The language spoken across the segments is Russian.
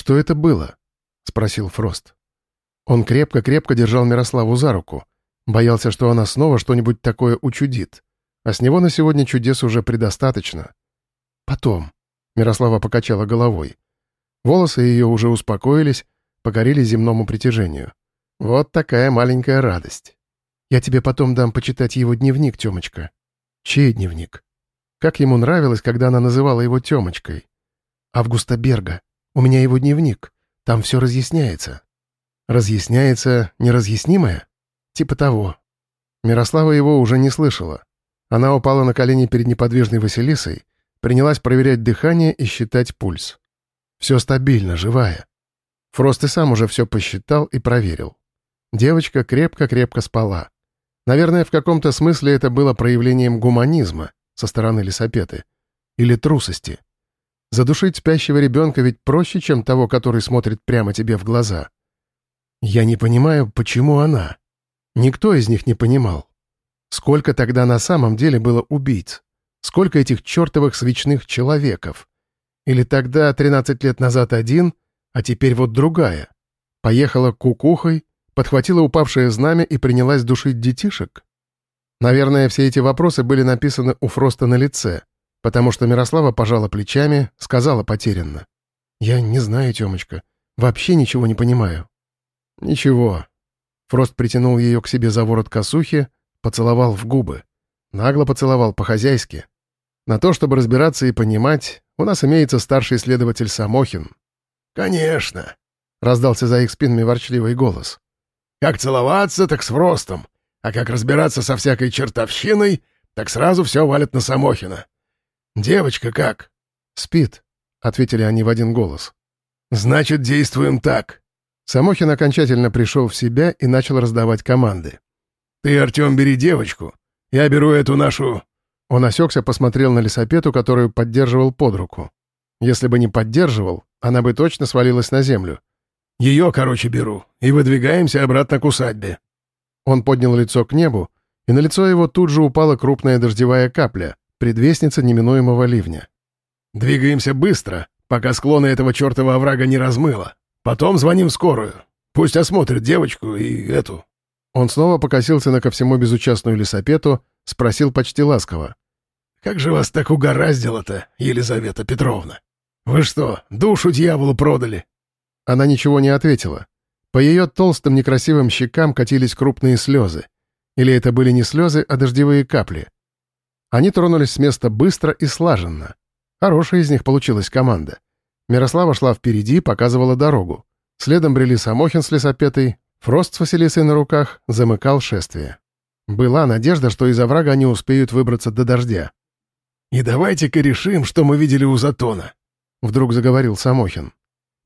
«Что это было?» — спросил Фрост. Он крепко-крепко держал Мирославу за руку. Боялся, что она снова что-нибудь такое учудит. А с него на сегодня чудес уже предостаточно. «Потом», — Мирослава покачала головой. Волосы ее уже успокоились, покорили земному притяжению. Вот такая маленькая радость. Я тебе потом дам почитать его дневник, Темочка. Чей дневник? Как ему нравилось, когда она называла его Темочкой. Августа Берга. У меня его дневник. Там все разъясняется. Разъясняется неразъяснимое? Типа того. Мирослава его уже не слышала. Она упала на колени перед неподвижной Василисой, принялась проверять дыхание и считать пульс. Все стабильно, живая. Фрост и сам уже все посчитал и проверил. Девочка крепко-крепко спала. Наверное, в каком-то смысле это было проявлением гуманизма со стороны лесопеты. Или трусости. Задушить спящего ребенка ведь проще, чем того, который смотрит прямо тебе в глаза. Я не понимаю, почему она. Никто из них не понимал. Сколько тогда на самом деле было убийц? Сколько этих чертовых свечных человеков? Или тогда, 13 лет назад один, а теперь вот другая. Поехала кукухой, подхватила упавшее знамя и принялась душить детишек? Наверное, все эти вопросы были написаны у Фроста на лице, потому что Мирослава пожала плечами, сказала потерянно. «Я не знаю, Тёмочка, вообще ничего не понимаю». «Ничего». Фрост притянул ее к себе за ворот косухи, поцеловал в губы. Нагло поцеловал по-хозяйски. На то, чтобы разбираться и понимать, у нас имеется старший следователь Самохин. «Конечно», — раздался за их спинами ворчливый голос. «Как целоваться, так с Фростом, а как разбираться со всякой чертовщиной, так сразу все валят на Самохина. Девочка как?» «Спит», — ответили они в один голос. «Значит, действуем так». Самохин окончательно пришел в себя и начал раздавать команды. «Ты, Артем, бери девочку. Я беру эту нашу он осекся, посмотрел на лесопету, которую поддерживал под руку. Если бы не поддерживал, она бы точно свалилась на землю. «Ее, короче, беру, и выдвигаемся обратно к усадьбе». Он поднял лицо к небу, и на лицо его тут же упала крупная дождевая капля, предвестница неминуемого ливня. «Двигаемся быстро, пока склоны этого чертова оврага не размыло. Потом звоним в скорую. Пусть осмотрят девочку и эту». Он снова покосился на ко всему безучастную лесопету, спросил почти ласково. «Как же вас так угораздило-то, Елизавета Петровна? Вы что, душу дьяволу продали?» Она ничего не ответила. По ее толстым некрасивым щекам катились крупные слезы. Или это были не слезы, а дождевые капли. Они тронулись с места быстро и слаженно. Хорошая из них получилась команда. Мирослава шла впереди, показывала дорогу. Следом брели Самохин с лесопетой, Фрост с Василисой на руках замыкал шествие. Была надежда, что из оврага они успеют выбраться до дождя. «И давайте-ка решим, что мы видели у Затона», — вдруг заговорил Самохин.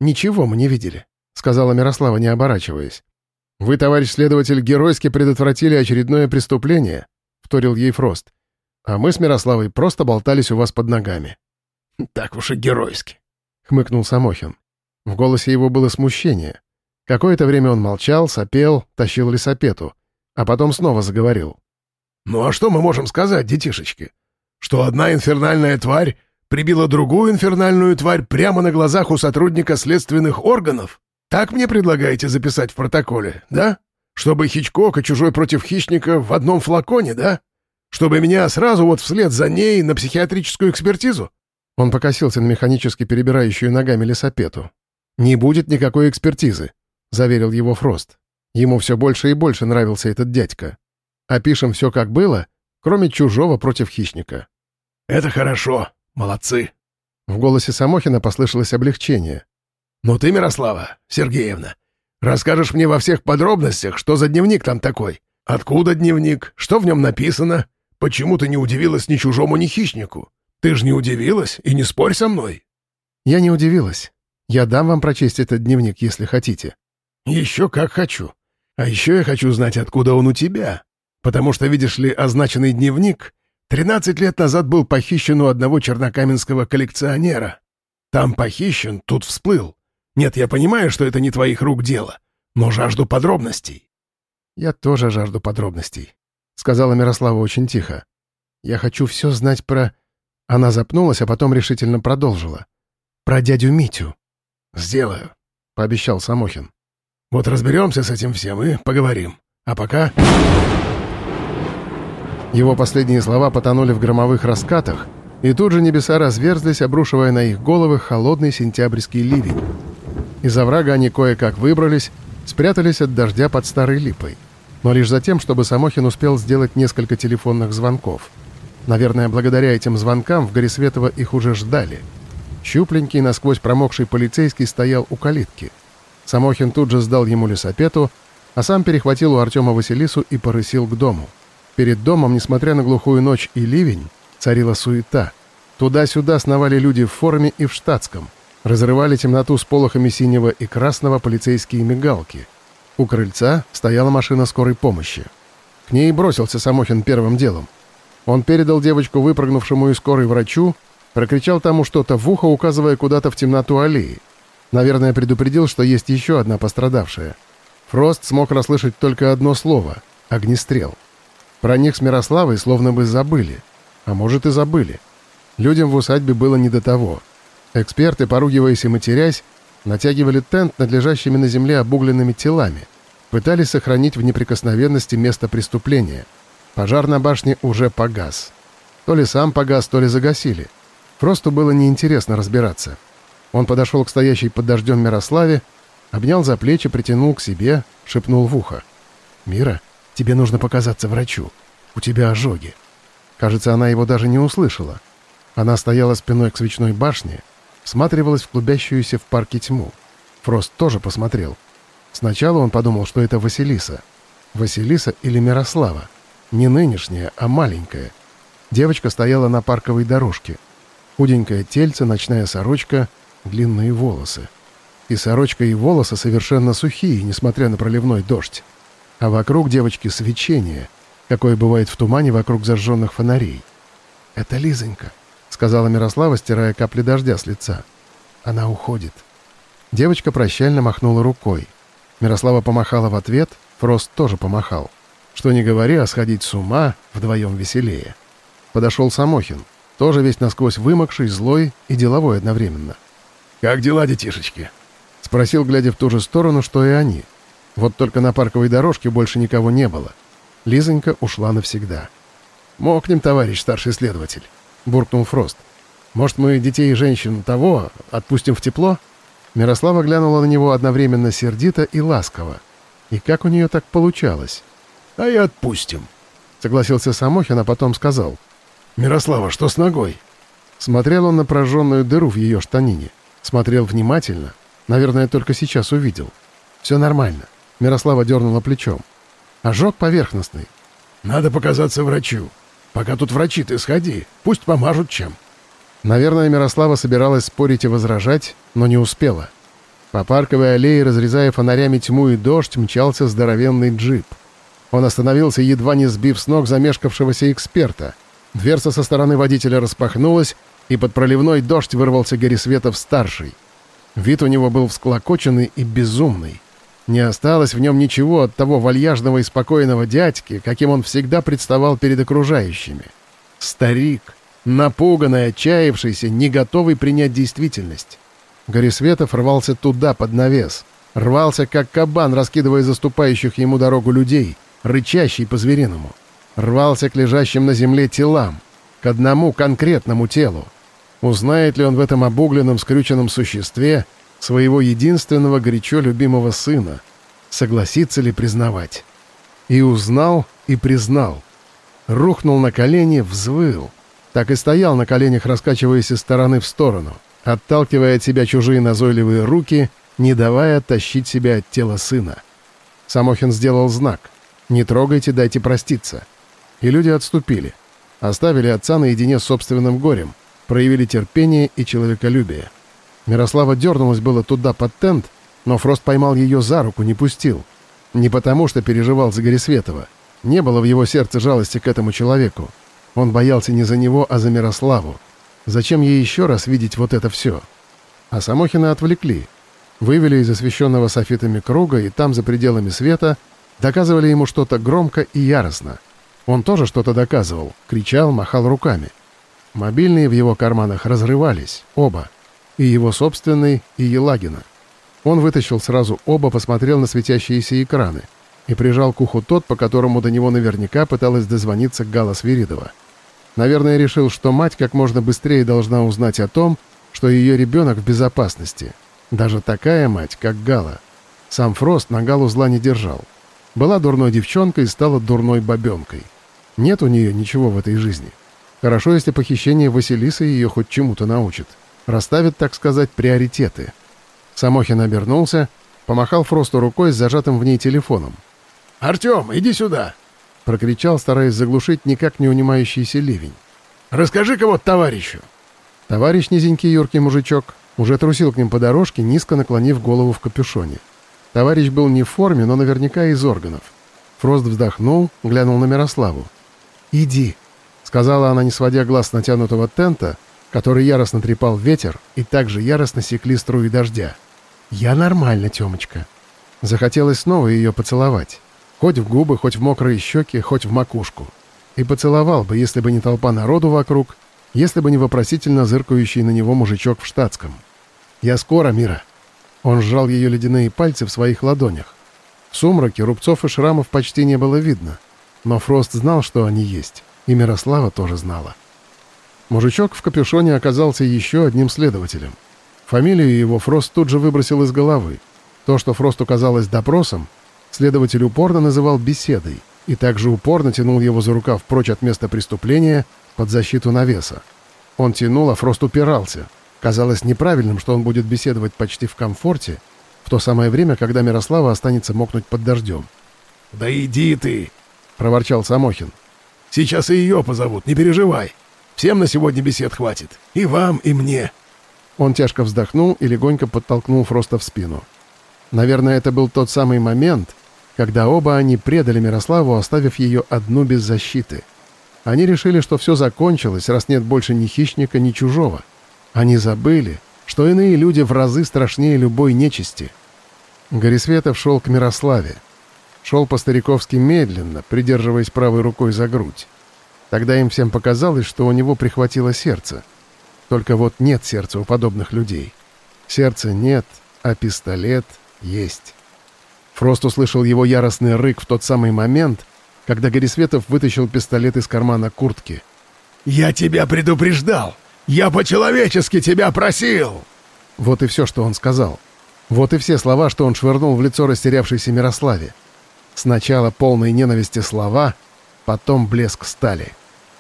«Ничего мы не видели», — сказала Мирослава, не оборачиваясь. «Вы, товарищ следователь, геройски предотвратили очередное преступление», — вторил ей Фрост. «А мы с Мирославой просто болтались у вас под ногами». «Так уж и геройски», — хмыкнул Самохин. В голосе его было смущение. Какое-то время он молчал, сопел, тащил лесопету, а потом снова заговорил. «Ну а что мы можем сказать, детишечки? что одна инфернальная тварь прибила другую инфернальную тварь прямо на глазах у сотрудника следственных органов? Так мне предлагаете записать в протоколе, да? Чтобы Хичкок и чужой против хищника в одном флаконе, да? Чтобы меня сразу вот вслед за ней на психиатрическую экспертизу?» Он покосился на механически перебирающую ногами лесопету. «Не будет никакой экспертизы», — заверил его Фрост. Ему все больше и больше нравился этот дядька. «Опишем все, как было, кроме чужого против хищника». «Это хорошо. Молодцы». В голосе Самохина послышалось облегчение. «Ну ты, Мирослава Сергеевна, расскажешь мне во всех подробностях, что за дневник там такой? Откуда дневник? Что в нем написано? Почему ты не удивилась ни чужому, ни хищнику? Ты же не удивилась и не спорь со мной». «Я не удивилась. Я дам вам прочесть этот дневник, если хотите». «Еще как хочу. А еще я хочу знать, откуда он у тебя. Потому что, видишь ли, означенный дневник Тринадцать лет назад был похищен у одного чернокаменского коллекционера. Там похищен, тут всплыл. Нет, я понимаю, что это не твоих рук дело, но жажду подробностей». «Я тоже жажду подробностей», — сказала Мирослава очень тихо. «Я хочу все знать про...» Она запнулась, а потом решительно продолжила. «Про дядю Митю». «Сделаю», — пообещал Самохин. «Вот разберемся с этим всем и поговорим. А пока...» Его последние слова потонули в громовых раскатах, и тут же небеса разверзлись, обрушивая на их головы холодный сентябрьский ливень. Из оврага они кое-как выбрались, спрятались от дождя под старой липой. Но лишь за тем, чтобы Самохин успел сделать несколько телефонных звонков. Наверное, благодаря этим звонкам в Горисветово их уже ждали. Щупленький, насквозь промокший полицейский стоял у калитки. Самохин тут же сдал ему лесопету, а сам перехватил у Артема Василису и порысил к дому. Перед домом, несмотря на глухую ночь и ливень, царила суета. Туда-сюда сновали люди в форме и в штатском. Разрывали темноту с полохами синего и красного полицейские мигалки. У крыльца стояла машина скорой помощи. К ней бросился Самохин первым делом. Он передал девочку, выпрыгнувшему из скорой врачу, прокричал тому что-то в ухо, указывая куда-то в темноту аллеи. Наверное, предупредил, что есть еще одна пострадавшая. Фрост смог расслышать только одно слово — огнестрел. Про них с Мирославой словно бы забыли. А может и забыли. Людям в усадьбе было не до того. Эксперты, поругиваясь и матерясь, натягивали тент над лежащими на земле обугленными телами. Пытались сохранить в неприкосновенности место преступления. Пожар на башне уже погас. То ли сам погас, то ли загасили. Просто было неинтересно разбираться. Он подошел к стоящей под дождем Мирославе, обнял за плечи, притянул к себе, шепнул в ухо. «Мира, Тебе нужно показаться врачу. У тебя ожоги». Кажется, она его даже не услышала. Она стояла спиной к свечной башне, всматривалась в клубящуюся в парке тьму. Фрост тоже посмотрел. Сначала он подумал, что это Василиса. Василиса или Мирослава. Не нынешняя, а маленькая. Девочка стояла на парковой дорожке. Худенькое тельце, ночная сорочка, длинные волосы. И сорочка, и волосы совершенно сухие, несмотря на проливной дождь а вокруг девочки свечение, какое бывает в тумане вокруг зажженных фонарей. «Это Лизонька», — сказала Мирослава, стирая капли дождя с лица. «Она уходит». Девочка прощально махнула рукой. Мирослава помахала в ответ, Фрост тоже помахал. Что не говори, а сходить с ума вдвоем веселее. Подошел Самохин, тоже весь насквозь вымокший, злой и деловой одновременно. «Как дела, детишечки?» Спросил, глядя в ту же сторону, что и они — вот только на парковой дорожке больше никого не было. Лизонька ушла навсегда. «Мокнем, товарищ старший следователь», — буркнул Фрост. «Может, мы детей и женщин того отпустим в тепло?» Мирослава глянула на него одновременно сердито и ласково. И как у нее так получалось? «А и отпустим», — согласился Самохин, а потом сказал. «Мирослава, что с ногой?» Смотрел он на прожженную дыру в ее штанине. Смотрел внимательно. Наверное, только сейчас увидел. Все нормально. Мирослава дернула плечом. Ожог поверхностный. «Надо показаться врачу. Пока тут врачи, ты сходи. Пусть помажут чем». Наверное, Мирослава собиралась спорить и возражать, но не успела. По парковой аллее, разрезая фонарями тьму и дождь, мчался здоровенный джип. Он остановился, едва не сбив с ног замешкавшегося эксперта. Дверца со стороны водителя распахнулась, и под проливной дождь вырвался Горисветов-старший. Вид у него был всклокоченный и безумный. Не осталось в нем ничего от того вальяжного и спокойного дядьки, каким он всегда представал перед окружающими. Старик, напуганный, отчаявшийся, не готовый принять действительность. Горисветов рвался туда, под навес. Рвался, как кабан, раскидывая заступающих ему дорогу людей, рычащий по-звериному. Рвался к лежащим на земле телам, к одному конкретному телу. Узнает ли он в этом обугленном, скрюченном существе своего единственного горячо любимого сына, согласится ли признавать. И узнал, и признал. Рухнул на колени, взвыл. Так и стоял на коленях, раскачиваясь из стороны в сторону, отталкивая от себя чужие назойливые руки, не давая тащить себя от тела сына. Самохин сделал знак «Не трогайте, дайте проститься». И люди отступили. Оставили отца наедине с собственным горем, проявили терпение и человеколюбие. Мирослава дернулась было туда под тент, но Фрост поймал ее за руку, не пустил. Не потому, что переживал за Горисветова. Не было в его сердце жалости к этому человеку. Он боялся не за него, а за Мирославу. Зачем ей еще раз видеть вот это все? А Самохина отвлекли. Вывели из освещенного софитами круга, и там, за пределами света, доказывали ему что-то громко и яростно. Он тоже что-то доказывал, кричал, махал руками. Мобильные в его карманах разрывались, оба. И его собственный, и Елагина. Он вытащил сразу оба, посмотрел на светящиеся экраны и прижал к уху тот, по которому до него наверняка пыталась дозвониться Гала Свиридова. Наверное, решил, что мать как можно быстрее должна узнать о том, что ее ребенок в безопасности. Даже такая мать, как Гала. Сам Фрост на Галу зла не держал. Была дурной девчонкой и стала дурной бабенкой. Нет у нее ничего в этой жизни. Хорошо, если похищение Василисы ее хоть чему-то научит. Расставит, так сказать, приоритеты. Самохин обернулся, помахал Фросту рукой с зажатым в ней телефоном. «Артем, иди сюда!» — прокричал, стараясь заглушить никак не унимающийся ливень. «Расскажи-ка вот товарищу!» Товарищ низенький юркий мужичок уже трусил к ним по дорожке, низко наклонив голову в капюшоне. Товарищ был не в форме, но наверняка из органов. Фрост вздохнул, глянул на Мирославу. «Иди», — сказала она, не сводя глаз с натянутого тента, который яростно трепал ветер и также яростно секли струи дождя. «Я нормально, Тёмочка». Захотелось снова ее поцеловать. Хоть в губы, хоть в мокрые щеки, хоть в макушку. И поцеловал бы, если бы не толпа народу вокруг, если бы не вопросительно зыркающий на него мужичок в штатском. «Я скоро, Мира». Он сжал ее ледяные пальцы в своих ладонях. В сумраке рубцов и шрамов почти не было видно, но Фрост знал, что они есть, и Мирослава тоже знала. Мужичок в капюшоне оказался еще одним следователем. Фамилию его Фрост тут же выбросил из головы. То, что Фросту казалось допросом, следователь упорно называл беседой и также упорно тянул его за рукав прочь от места преступления под защиту навеса. Он тянул, а Фрост упирался. Казалось неправильным, что он будет беседовать почти в комфорте, в то самое время, когда Мирослава останется мокнуть под дождем. «Да иди ты!» — проворчал Самохин. «Сейчас и ее позовут, не переживай. Всем на сегодня бесед хватит. И вам, и мне». Он тяжко вздохнул и легонько подтолкнул Фроста в спину. Наверное, это был тот самый момент, когда оба они предали Мирославу, оставив ее одну без защиты. Они решили, что все закончилось, раз нет больше ни хищника, ни чужого. Они забыли, что иные люди в разы страшнее любой нечисти. Горисветов шел к Мирославе. Шел по-стариковски медленно, придерживаясь правой рукой за грудь. Тогда им всем показалось, что у него прихватило сердце. Только вот нет сердца у подобных людей. Сердца нет, а пистолет есть. Фрост услышал его яростный рык в тот самый момент, когда Горисветов вытащил пистолет из кармана куртки. «Я тебя предупреждал! Я по-человечески тебя просил!» Вот и все, что он сказал. Вот и все слова, что он швырнул в лицо растерявшейся Мирославе. Сначала полные ненависти слова, потом блеск стали.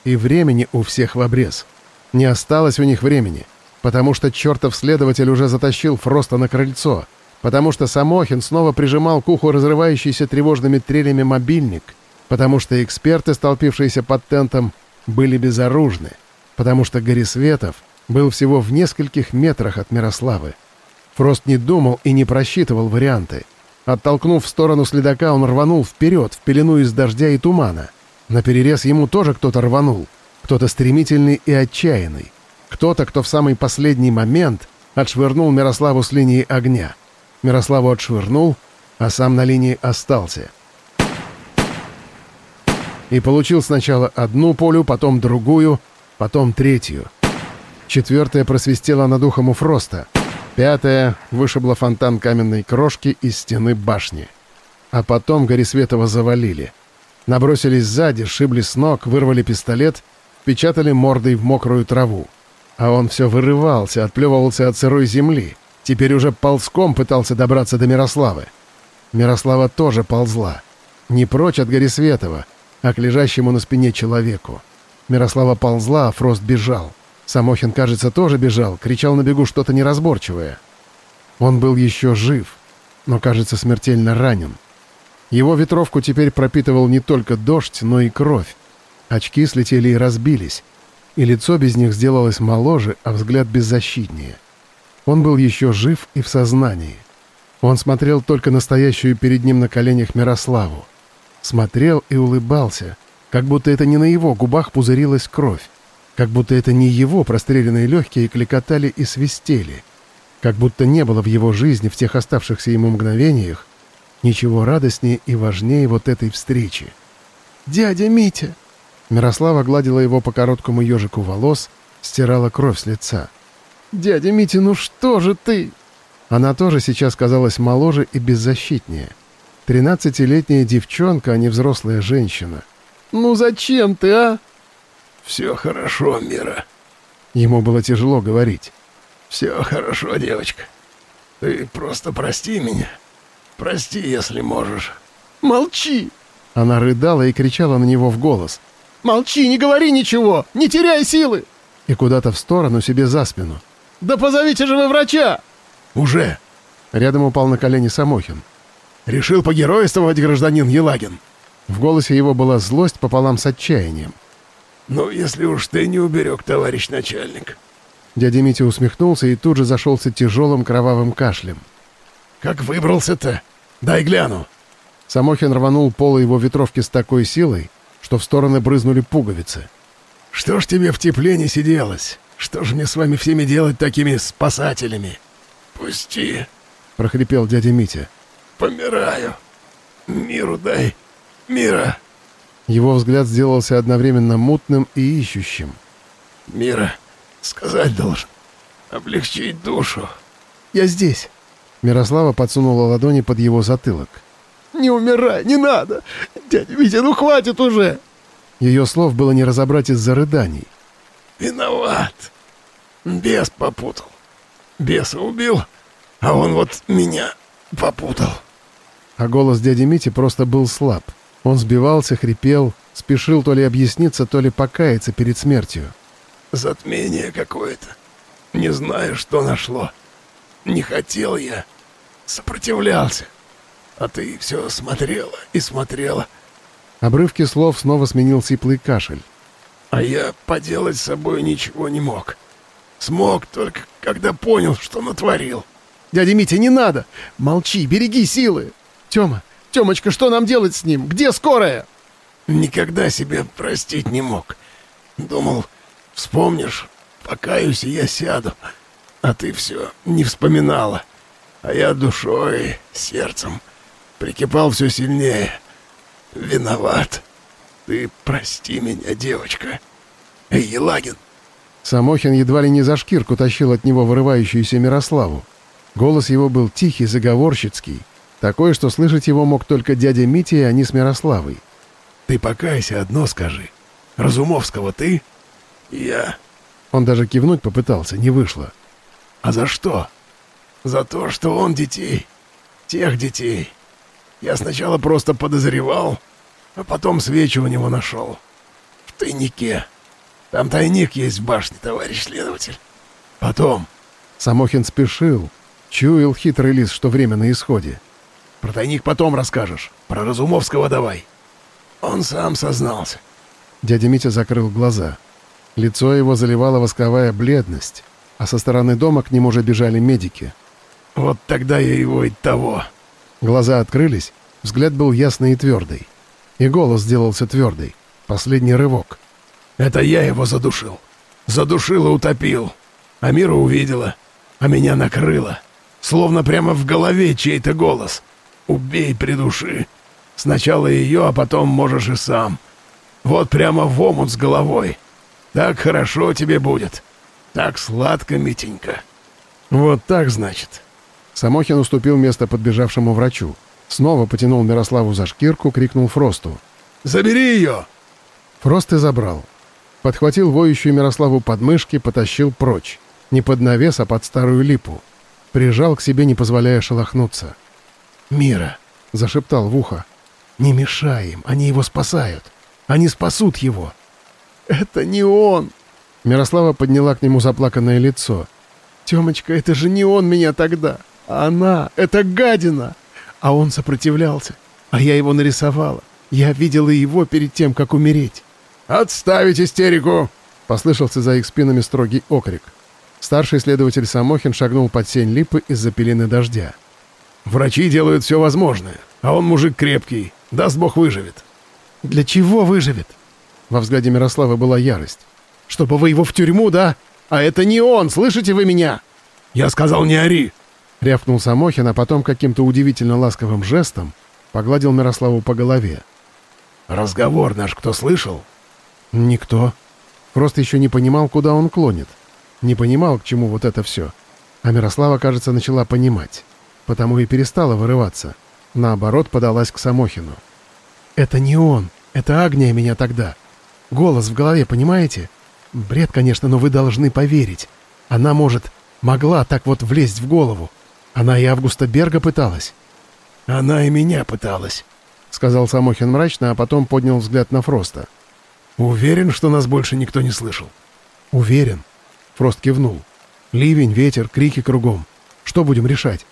И времени у всех в обрез. Не осталось у них времени, потому что чертов следователь уже затащил Фроста на крыльцо, потому что Самохин снова прижимал к уху разрывающийся тревожными трелями мобильник, потому что эксперты, столпившиеся под тентом, были безоружны, потому что Горисветов был всего в нескольких метрах от Мирославы. Фрост не думал и не просчитывал варианты. Оттолкнув в сторону следака, он рванул вперед, в пелену из дождя и тумана — на перерез ему тоже кто-то рванул, кто-то стремительный и отчаянный, кто-то, кто в самый последний момент отшвырнул Мирославу с линии огня. Мирославу отшвырнул, а сам на линии остался. И получил сначала одну полю, потом другую, потом третью. Четвертая просвистела над ухом у Фроста. Пятая вышибла фонтан каменной крошки из стены башни. А потом Горисветова завалили — Набросились сзади, шибли с ног, вырвали пистолет, впечатали мордой в мокрую траву. А он все вырывался, отплевывался от сырой земли. Теперь уже ползком пытался добраться до Мирославы. Мирослава тоже ползла. Не прочь от Горисветова, а к лежащему на спине человеку. Мирослава ползла, а Фрост бежал. Самохин, кажется, тоже бежал, кричал на бегу что-то неразборчивое. Он был еще жив, но, кажется, смертельно ранен. Его ветровку теперь пропитывал не только дождь, но и кровь. Очки слетели и разбились, и лицо без них сделалось моложе, а взгляд беззащитнее. Он был еще жив и в сознании. Он смотрел только настоящую перед ним на коленях Мирославу. Смотрел и улыбался, как будто это не на его губах пузырилась кровь, как будто это не его простреленные легкие кликотали и свистели, как будто не было в его жизни в тех оставшихся ему мгновениях Ничего радостнее и важнее вот этой встречи. «Дядя Митя!» Мирослава гладила его по короткому ежику волос, стирала кровь с лица. «Дядя Митя, ну что же ты?» Она тоже сейчас казалась моложе и беззащитнее. Тринадцатилетняя девчонка, а не взрослая женщина. «Ну зачем ты, а?» «Все хорошо, Мира». Ему было тяжело говорить. «Все хорошо, девочка. Ты просто прости меня. Прости, если можешь». «Молчи!» Она рыдала и кричала на него в голос. «Молчи, не говори ничего! Не теряй силы!» И куда-то в сторону себе за спину. «Да позовите же вы врача!» «Уже!» Рядом упал на колени Самохин. «Решил погеройствовать гражданин Елагин!» В голосе его была злость пополам с отчаянием. «Ну, если уж ты не уберег, товарищ начальник». Дядя Митя усмехнулся и тут же зашелся тяжелым кровавым кашлем. «Как выбрался-то? Дай гляну». Самохин рванул полы его ветровки с такой силой, что в стороны брызнули пуговицы. «Что ж тебе в тепле не сиделось? Что же мне с вами всеми делать такими спасателями?» «Пусти», — прохрипел дядя Митя. «Помираю. Миру дай. Мира». Его взгляд сделался одновременно мутным и ищущим. «Мира, сказать должен. Облегчить душу». «Я здесь». Мирослава подсунула ладони под его затылок. «Не умирай, не надо! Дядя Витя, ну хватит уже!» Ее слов было не разобрать из-за рыданий. «Виноват. Бес попутал. Беса убил, а он вот меня попутал». А голос дяди Мити просто был слаб. Он сбивался, хрипел, спешил то ли объясниться, то ли покаяться перед смертью. «Затмение какое-то. Не знаю, что нашло. Не хотел я. Сопротивлялся. А ты все смотрела и смотрела». Обрывки слов снова сменил сиплый кашель. «А я поделать с собой ничего не мог. Смог только, когда понял, что натворил». «Дядя Митя, не надо! Молчи, береги силы! Тёма, Тёмочка, что нам делать с ним? Где скорая?» Никогда себе простить не мог. Думал, вспомнишь, покаюсь, и я сяду. А ты все не вспоминала. А я душой, сердцем прикипал все сильнее. Виноват. Ты прости меня, девочка. Эй, Елагин. Самохин едва ли не за шкирку тащил от него вырывающуюся Мирославу. Голос его был тихий, заговорщицкий. Такое, что слышать его мог только дядя Митя, и они с Мирославой. «Ты покайся, одно скажи. Разумовского ты?» «Я...» Он даже кивнуть попытался, не вышло. «А за что?» «За то, что он детей. Тех детей. Я сначала просто подозревал, а потом свечи у него нашел. В тайнике. Там тайник есть в башне, товарищ следователь. Потом...» Самохин спешил. Чуял хитрый лис, что время на исходе. Про тайник потом расскажешь. Про Разумовского давай. Он сам сознался. Дядя Митя закрыл глаза. Лицо его заливала восковая бледность, а со стороны дома к нему уже бежали медики. Вот тогда я его и того. Глаза открылись, взгляд был ясный и твердый. И голос сделался твердый. Последний рывок. Это я его задушил. Задушил и утопил. А Мира увидела, а меня накрыло. Словно прямо в голове чей-то голос — Убей, придуши. Сначала ее, а потом можешь и сам. Вот прямо в омут с головой. Так хорошо тебе будет. Так сладко, Митенька. Вот так, значит. Самохин уступил место подбежавшему врачу. Снова потянул Мирославу за шкирку, крикнул Фросту. «Забери ее!» Фрост и забрал. Подхватил воющую Мирославу под мышки, потащил прочь. Не под навес, а под старую липу. Прижал к себе, не позволяя шелохнуться. «Мира», — зашептал в ухо, — «не мешай им, они его спасают. Они спасут его». «Это не он!» Мирослава подняла к нему заплаканное лицо. «Темочка, это же не он меня тогда, она, это гадина!» А он сопротивлялся, а я его нарисовала. Я видела его перед тем, как умереть. «Отставить истерику!» — послышался за их спинами строгий окрик. Старший следователь Самохин шагнул под сень липы из-за пелены дождя. Врачи делают все возможное, а он мужик крепкий. Даст бог выживет». «Для чего выживет?» Во взгляде Мирослава была ярость. «Чтобы вы его в тюрьму, да? А это не он, слышите вы меня?» «Я сказал, не ори!» Рявкнул Самохин, а потом каким-то удивительно ласковым жестом погладил Мирославу по голове. «Разговор наш кто слышал?» «Никто. Просто еще не понимал, куда он клонит. Не понимал, к чему вот это все. А Мирослава, кажется, начала понимать. Потому и перестала вырываться. Наоборот, подалась к Самохину. «Это не он. Это Агния меня тогда. Голос в голове, понимаете? Бред, конечно, но вы должны поверить. Она, может, могла так вот влезть в голову. Она и Августа Берга пыталась». «Она и меня пыталась», — сказал Самохин мрачно, а потом поднял взгляд на Фроста. «Уверен, что нас больше никто не слышал?» «Уверен», — Фрост кивнул. «Ливень, ветер, крики кругом. Что будем решать?»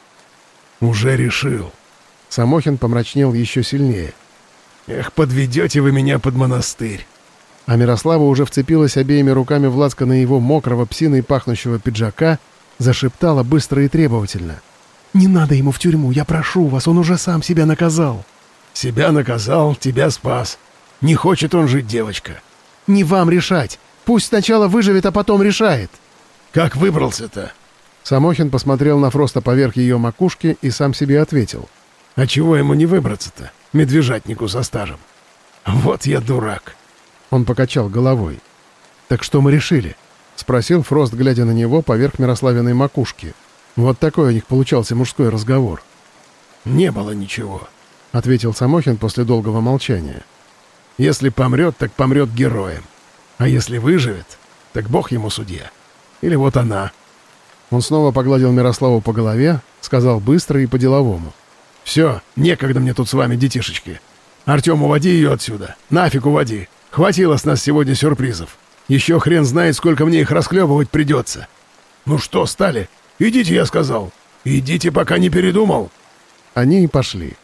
«Уже решил». Самохин помрачнел еще сильнее. «Эх, подведете вы меня под монастырь!» А Мирослава уже вцепилась обеими руками в на его мокрого псиной пахнущего пиджака, зашептала быстро и требовательно. «Не надо ему в тюрьму, я прошу вас, он уже сам себя наказал». «Себя наказал, тебя спас. Не хочет он жить, девочка». «Не вам решать. Пусть сначала выживет, а потом решает». «Как выбрался-то?» Самохин посмотрел на Фроста поверх ее макушки и сам себе ответил. «А чего ему не выбраться-то, медвежатнику со стажем? Вот я дурак!» Он покачал головой. «Так что мы решили?» — спросил Фрост, глядя на него поверх Мирославиной макушки. Вот такой у них получался мужской разговор. «Не было ничего», — ответил Самохин после долгого молчания. «Если помрет, так помрет героем. А если выживет, так бог ему судья. Или вот она». Он снова погладил Мирославу по голове, сказал быстро и по-деловому. «Все, некогда мне тут с вами, детишечки. Артем, уводи ее отсюда. Нафиг уводи. Хватило с нас сегодня сюрпризов. Еще хрен знает, сколько мне их расклевывать придется. Ну что, стали? Идите, я сказал. Идите, пока не передумал». Они и пошли.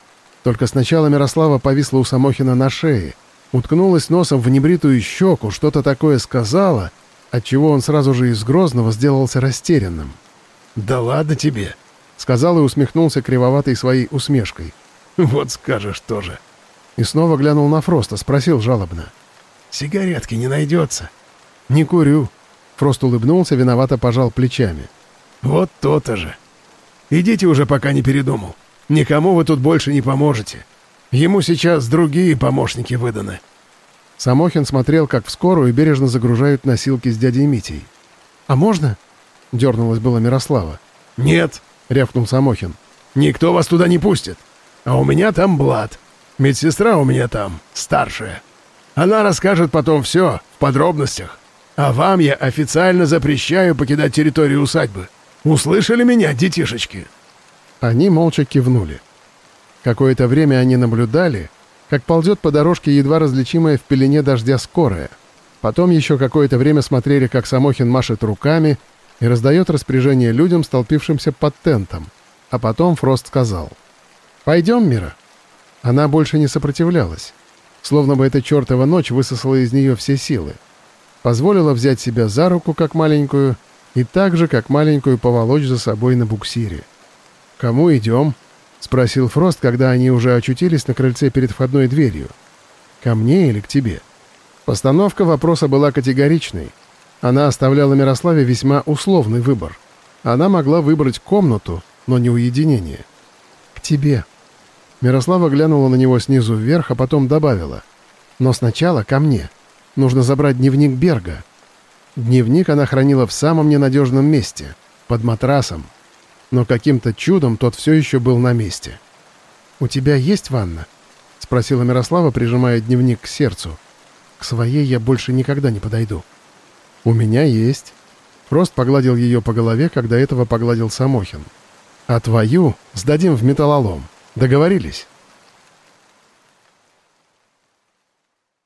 Только сначала Мирослава повисла у Самохина на шее, уткнулась носом в небритую щеку, что-то такое сказала — отчего он сразу же из Грозного сделался растерянным. «Да ладно тебе», — сказал и усмехнулся кривоватой своей усмешкой. «Вот скажешь тоже». И снова глянул на Фроста, спросил жалобно. «Сигаретки не найдется?» «Не курю». Фрост улыбнулся, виновато пожал плечами. «Вот то-то же. Идите уже, пока не передумал. Никому вы тут больше не поможете. Ему сейчас другие помощники выданы». Самохин смотрел, как в скорую бережно загружают носилки с дядей Митей. «А можно?» — дернулась была Мирослава. «Нет», — рявкнул Самохин. «Никто вас туда не пустит. А у меня там Блад. Медсестра у меня там, старшая. Она расскажет потом все, в подробностях. А вам я официально запрещаю покидать территорию усадьбы. Услышали меня, детишечки?» Они молча кивнули. Какое-то время они наблюдали, как ползет по дорожке едва различимая в пелене дождя скорая. Потом еще какое-то время смотрели, как Самохин машет руками и раздает распоряжение людям, столпившимся под тентом. А потом Фрост сказал. «Пойдем, Мира». Она больше не сопротивлялась. Словно бы эта чертова ночь высосала из нее все силы. Позволила взять себя за руку, как маленькую, и так же, как маленькую, поволочь за собой на буксире. «Кому идем?» — спросил Фрост, когда они уже очутились на крыльце перед входной дверью. «Ко мне или к тебе?» Постановка вопроса была категоричной. Она оставляла Мирославе весьма условный выбор. Она могла выбрать комнату, но не уединение. «К тебе». Мирослава глянула на него снизу вверх, а потом добавила. «Но сначала ко мне. Нужно забрать дневник Берга». Дневник она хранила в самом ненадежном месте, под матрасом, но каким-то чудом тот все еще был на месте. «У тебя есть ванна?» — спросила Мирослава, прижимая дневник к сердцу. «К своей я больше никогда не подойду». «У меня есть». Фрост погладил ее по голове, когда этого погладил Самохин. «А твою сдадим в металлолом. Договорились?»